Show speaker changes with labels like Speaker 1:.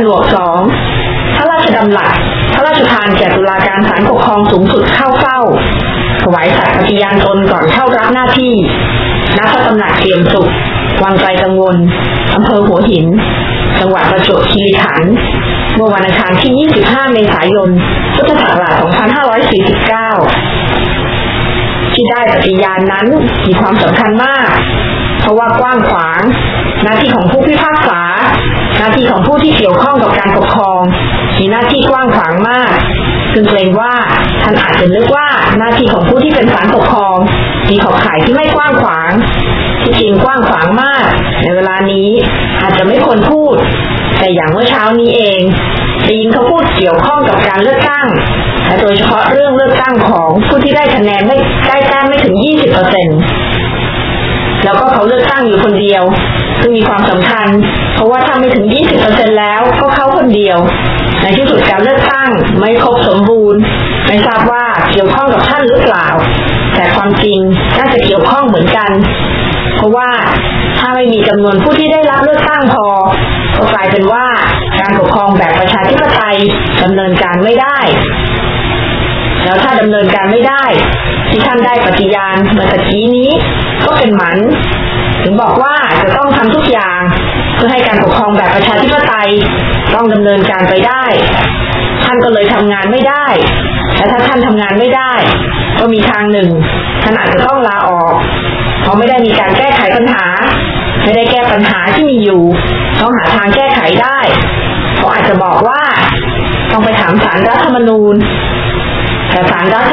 Speaker 1: นวกสองพระราชดำรัสพระราชทานแก่ตุลาการศาลปกครองสูงสุดเข้าเฝ้า ถวายสัตย์ปฏิญาณตนก่อนเข้ารับหน้าที่ณพระตำหนักเตรียมสุข วังไกลกังวลอำเภอหัวหิน จังหวัดประจวบคีรีขันธ์เมื่อวันอังคารที่ 25 เมษายน พุทธศักราช 2549 ที่ได้ปฏิญาณนั้นมีความสำคัญมาก ราะว่ากว้างขวาง หน้าที่ของผู้พิพากษา หน้าที่ของผู้ที่เกี่ยวข้องกับการปกครอง มีหน้าที่กว้างขวางมากซึ่งเกรงว่าท่านอาจจะนึกว่าหน้าที่ของผู้ที่เป็นศาลปกครอง มีขอบข่ายที่ไม่กว้างขวาง ที่จริงกว้างขวางมาก ในเวลานี้อาจจะไม่ควรพูด แต่อย่างเมื่อเช้านี้เองได้ยินเขาพูดเกี่ยวข้องกับการเลือกตั้งและโดยเฉพาะเรื่องเลือกตั้งของผู้ที่ได้คะแน แล้วก็เขาเลือกตั้งอยู่คนเดียว ซึ่งมีความสำคัญ เพราะว่าถ้าไม่ถึง 20เปอร์เซ็นต์แล้วก็เขาคนเดียว ในที่สุดการเลือกตั้งไม่ครบสมบูรณ์ ไม่ทราบว่าเกี่ยวข้องกับท่านหรือเปล่า แต่ความจริงน่าจะเกี่ยวข้องเหมือนกัน เพราะว่าถ้าไม่มีจำนวนผู้ที่ได้รับเลือกตั้งพอก็กลายเป็นว่าการปกครองแบบประชาธิปไตยดำเนินการไม่ได้ แล้วถ้าดำเนินการไม่ได้ ที่ท่านได้ปฏิญาณเมื่อตะกี้นี้ก็เป็นหมัน ถึงบอกว่าจะต้องทำทุกอย่างเพื่อให้การปกครองแบบประชาธิปไตยต้องดำเนินการไปได้ ท่านก็เลยทำงานไม่ได้และถ้าท่านทำงานไม่ได้ ก็มีทางหนึ่งท่านอาจจะต้องลาออกเพราะไม่ได้มีการแก้ไขปัญหา ไม่ได้แก้ปัญหาที่มีอยู่ต้องหาทางแก้ไขได้เขาอาจจะบอกว่าต้องไปถามศาลรัฐธรรมนูญ แต่ศาลรัฐ